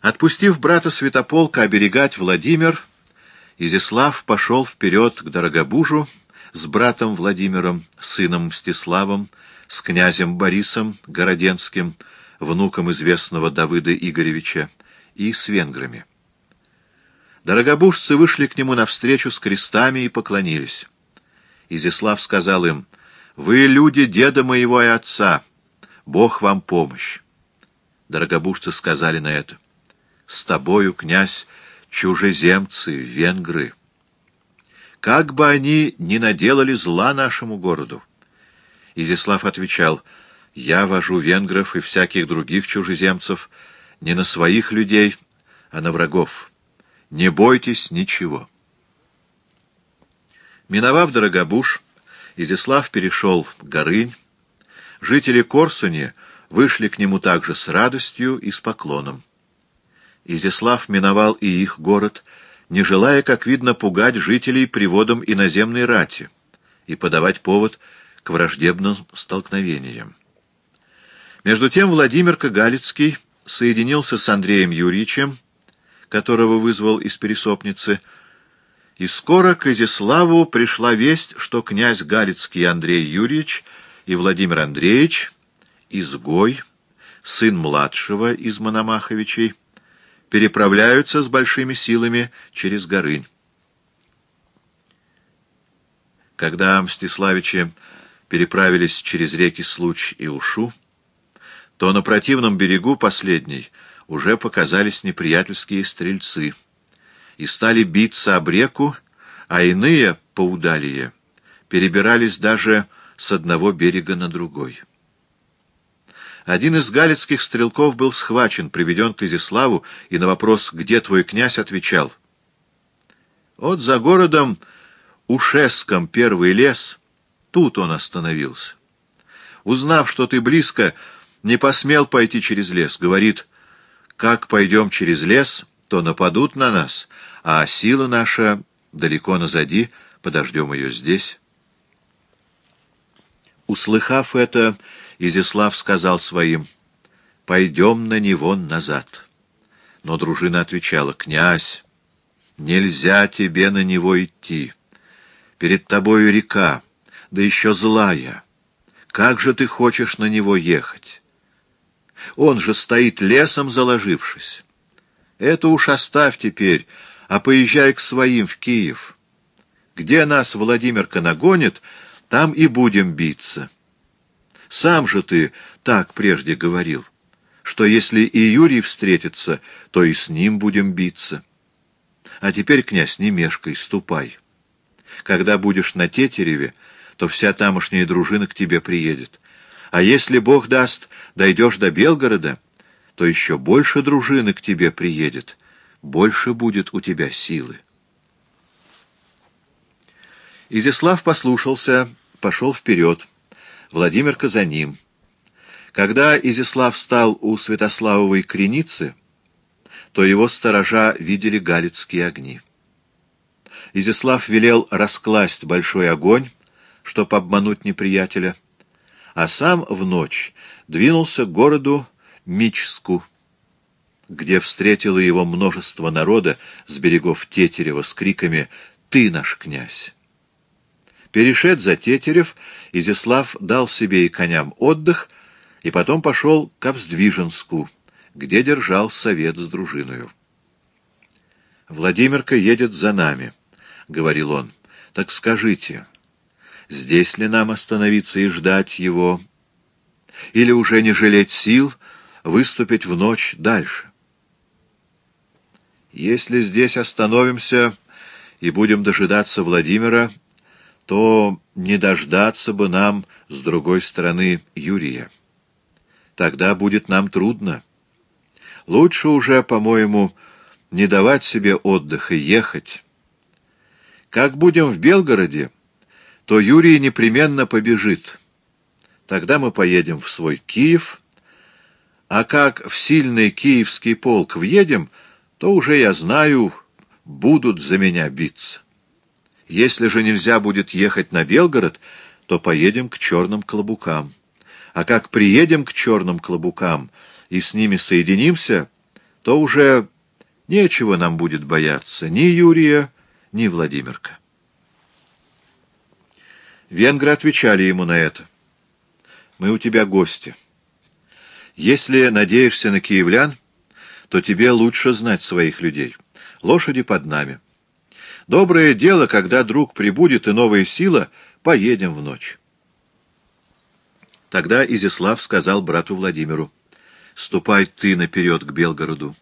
Отпустив брата Святополка оберегать Владимир, Изяслав пошел вперед к Дорогобужу с братом Владимиром, сыном Мстиславом, с князем Борисом Городенским, внуком известного Давыда Игоревича, и с венграми. Дорогобужцы вышли к нему навстречу с крестами и поклонились. Изяслав сказал им, «Вы люди деда моего и отца, Бог вам помощь». Дорогобужцы сказали на это, «С тобою, князь, чужеземцы, венгры. Как бы они ни наделали зла нашему городу?» Изяслав отвечал, «Я вожу венгров и всяких других чужеземцев не на своих людей, а на врагов. Не бойтесь ничего». Миновав Дорогобуж, Изяслав перешел Горынь. Жители Корсуни вышли к нему также с радостью и с поклоном. Изяслав миновал и их город, не желая, как видно, пугать жителей приводом иноземной рати и подавать повод к враждебным столкновениям. Между тем Владимир Кагалицкий соединился с Андреем Юрьевичем, которого вызвал из Пересопницы, и скоро к Изяславу пришла весть, что князь Галицкий Андрей Юрьевич и Владимир Андреевич, изгой, сын младшего из Мономаховичей, переправляются с большими силами через Горынь. Когда Мстиславичи переправились через реки Случ и Ушу, то на противном берегу последней уже показались неприятельские стрельцы и стали биться об реку, а иные, поудалие, перебирались даже с одного берега на другой. Один из галицких стрелков был схвачен, приведен к Изяславу, и на вопрос «Где твой князь?» отвечал «Вот за городом Ушеском первый лес, тут он остановился. Узнав, что ты близко, не посмел пойти через лес. Говорит, как пойдем через лес, то нападут на нас, а сила наша далеко назади, подождем ее здесь». Услыхав это, Изяслав сказал своим, «Пойдем на него назад». Но дружина отвечала, «Князь, нельзя тебе на него идти. Перед тобою река, да еще злая. Как же ты хочешь на него ехать? Он же стоит лесом заложившись. Это уж оставь теперь, а поезжай к своим в Киев. Где нас Владимирка нагонит, там и будем биться». Сам же ты так прежде говорил, что если и Юрий встретится, то и с ним будем биться. А теперь, князь, не мешкай, ступай. Когда будешь на Тетереве, то вся тамошняя дружина к тебе приедет. А если Бог даст, дойдешь до Белгорода, то еще больше дружины к тебе приедет, больше будет у тебя силы. Изяслав послушался, пошел вперед. Владимирка за ним. Когда Изяслав стал у Святославовой креницы, то его сторожа видели галицкие огни. Изяслав велел раскласть большой огонь, чтоб обмануть неприятеля, а сам в ночь двинулся к городу Мичску, где встретило его множество народа с берегов Тетерева с криками «Ты наш князь!». Перешед за Тетерев, Изяслав дал себе и коням отдых, и потом пошел к Обздвиженску, где держал совет с дружиною. «Владимирка едет за нами», — говорил он. «Так скажите, здесь ли нам остановиться и ждать его, или уже не жалеть сил выступить в ночь дальше?» «Если здесь остановимся и будем дожидаться Владимира», то не дождаться бы нам с другой стороны Юрия. Тогда будет нам трудно. Лучше уже, по-моему, не давать себе отдыха, ехать. Как будем в Белгороде, то Юрий непременно побежит. Тогда мы поедем в свой Киев, а как в сильный киевский полк въедем, то уже, я знаю, будут за меня биться. Если же нельзя будет ехать на Белгород, то поедем к черным клобукам. А как приедем к черным клобукам и с ними соединимся, то уже нечего нам будет бояться ни Юрия, ни Владимирка. Венгры отвечали ему на это. «Мы у тебя гости. Если надеешься на киевлян, то тебе лучше знать своих людей. Лошади под нами. Доброе дело, когда друг прибудет и новая сила, поедем в ночь». Тогда Изяслав сказал брату Владимиру, «Ступай ты наперед к Белгороду.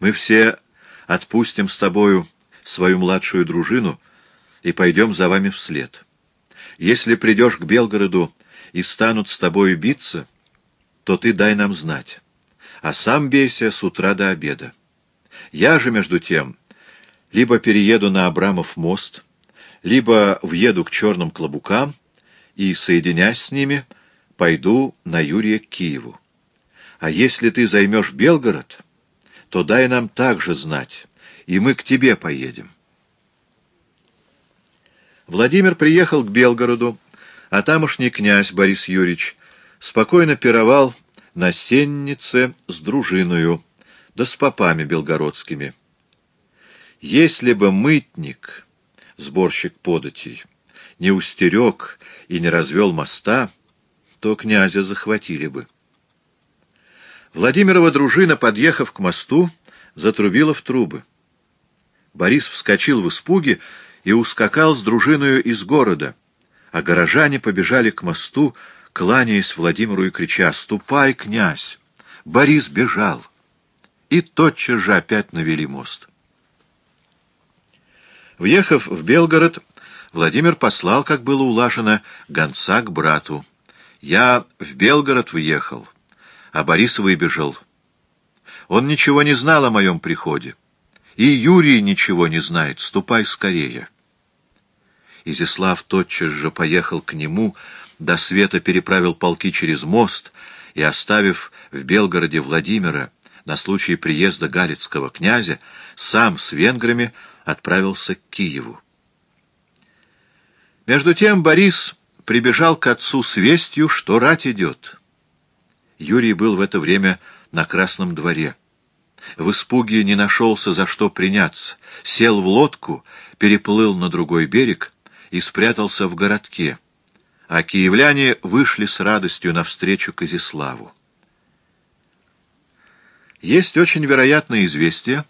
Мы все отпустим с тобою свою младшую дружину и пойдем за вами вслед». Если придешь к Белгороду и станут с тобою биться, то ты дай нам знать, а сам бейся с утра до обеда. Я же, между тем, либо перееду на Абрамов мост, либо въеду к черным клобукам и, соединясь с ними, пойду на Юрия к Киеву. А если ты займешь Белгород, то дай нам также знать, и мы к тебе поедем. Владимир приехал к Белгороду, а тамошний князь Борис Юрьевич спокойно пировал на сеннице с дружиною, да с попами белгородскими. Если бы мытник, сборщик податей, не устерег и не развел моста, то князя захватили бы. Владимирова дружина, подъехав к мосту, затрубила в трубы. Борис вскочил в испуге и ускакал с дружиною из города, а горожане побежали к мосту, кланяясь Владимиру и крича «Ступай, князь!» Борис бежал, и тотчас же опять навели мост. Въехав в Белгород, Владимир послал, как было улажено, гонца к брату. «Я в Белгород въехал, а Борис выбежал. Он ничего не знал о моем приходе. И Юрий ничего не знает. Ступай скорее». Изяслав тотчас же поехал к нему, до света переправил полки через мост и, оставив в Белгороде Владимира на случай приезда галицкого князя, сам с венграми отправился к Киеву. Между тем Борис прибежал к отцу с вестью, что рать идет. Юрий был в это время на Красном дворе. В испуге не нашелся, за что приняться, сел в лодку, переплыл на другой берег — и спрятался в городке, а киевляне вышли с радостью навстречу Казиславу. Есть очень вероятное известие,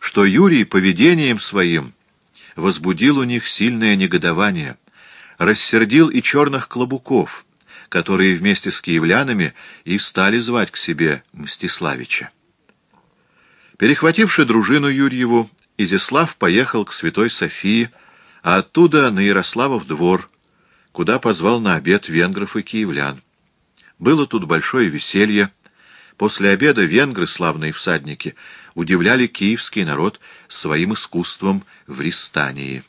что Юрий поведением своим возбудил у них сильное негодование, рассердил и черных клобуков, которые вместе с киевлянами и стали звать к себе Мстиславича. Перехвативши дружину Юрьеву, Изяслав поехал к Святой Софии, а оттуда на Ярославов двор, куда позвал на обед венгров и киевлян. Было тут большое веселье. После обеда венгры, славные всадники, удивляли киевский народ своим искусством в рестании.